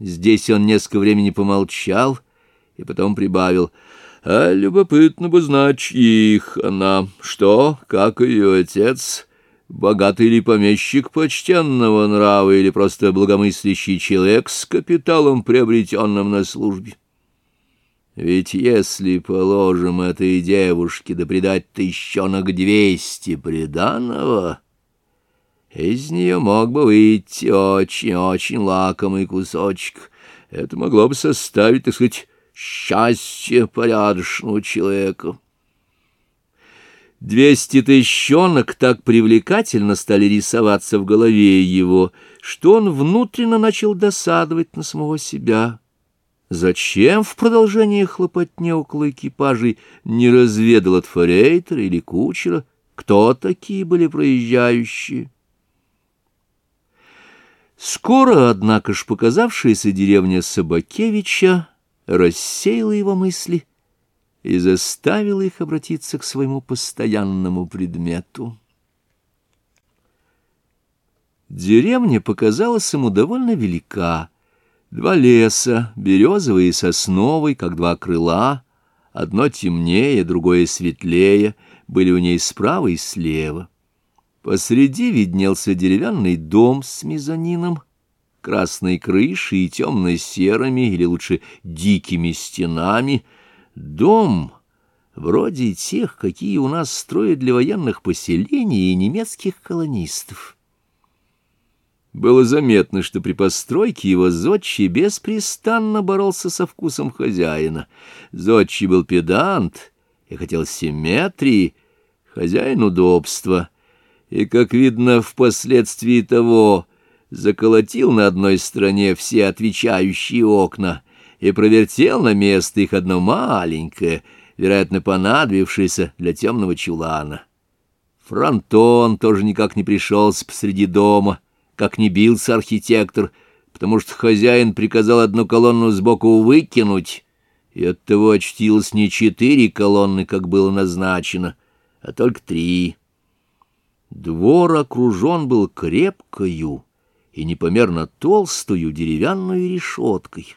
Здесь он несколько времени помолчал и потом прибавил. «А любопытно бы знать, чьих она. Что, как ее отец? Богатый ли помещик почтенного нрава или просто благомыслящий человек с капиталом, приобретенным на службе?» Ведь если, положим, этой девушке да придать тысячонок двести приданого, из нее мог бы выйти очень-очень лакомый кусочек. Это могло бы составить, так сказать, счастье порядочного человека. Двести тысячонок так привлекательно стали рисоваться в голове его, что он внутренно начал досадовать на самого себя. Зачем в продолжении хлопотни около экипажей не разведал от форейтера или кучера, кто такие были проезжающие? Скоро, однако ж, показавшаяся деревня Собакевича рассеяла его мысли и заставила их обратиться к своему постоянному предмету. Деревня показалась ему довольно велика, Два леса, березовый и сосновый, как два крыла, одно темнее, другое светлее, были у ней справа и слева. Посреди виднелся деревянный дом с мезонином, красной крышей и темно-серыми, или лучше дикими стенами. Дом вроде тех, какие у нас строят для военных поселений и немецких колонистов. Было заметно, что при постройке его Зодчий беспрестанно боролся со вкусом хозяина. Зодчий был педант и хотел симметрии, хозяин удобства. И, как видно, впоследствии того заколотил на одной стороне все отвечающие окна и провертел на место их одно маленькое, вероятно, понадобившееся для темного чулана. Фронтон тоже никак не пришелся посреди дома — как не бился архитектор, потому что хозяин приказал одну колонну сбоку выкинуть, и оттого очтилось не четыре колонны, как было назначено, а только три. Двор окружен был крепкою и непомерно толстую деревянную решеткой.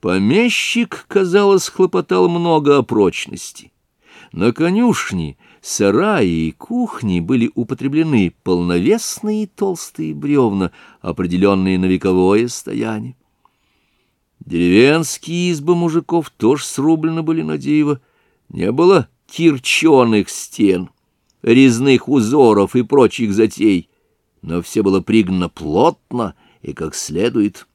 Помещик, казалось, хлопотал много о прочности. На конюшне сараи и кухни были употреблены полновесные толстые бревна, определенные на вековое стояние. Деревенские избы мужиков тоже срублены были на диво. Не было кирченых стен, резных узоров и прочих затей, но все было пригнано плотно и как следует.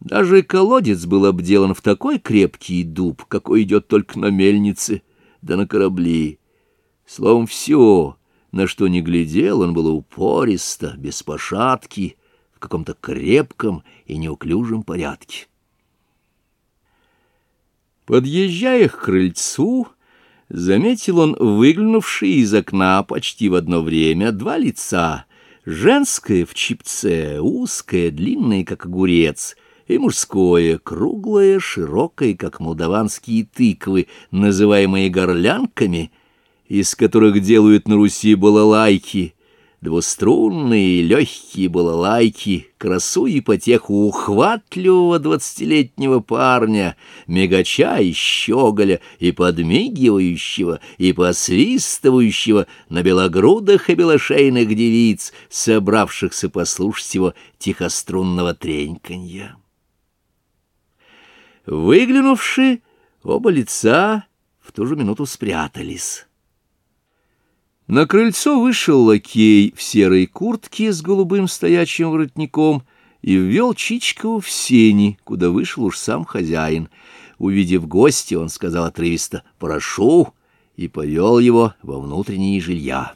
Даже колодец был обделан в такой крепкий дуб, какой идет только на мельнице да на корабли. Словом, все, на что не глядел, он было упористо, без пошатки, в каком-то крепком и неуклюжем порядке. Подъезжая к крыльцу, заметил он выглянувшие из окна почти в одно время два лица, женское в чипце, узкое, длинное, как огурец, и мужское, круглое, широкое, как молдаванские тыквы, называемые горлянками — из которых делают на Руси балалайки, двуструнные легкие балалайки, красу и потеху ухватливого двадцатилетнего парня, мегача и щеголя, и подмигивающего, и посвистывающего на белогрудых и белошейных девиц, собравшихся послушать его тихострунного треньканья. Выглянувши, оба лица в ту же минуту спрятались. На крыльцо вышел лакей в серой куртке с голубым стоячим воротником и ввел Чичкову в сени, куда вышел уж сам хозяин. Увидев гостя, он сказал отрывисто «Прошу» и повел его во внутренние жилья.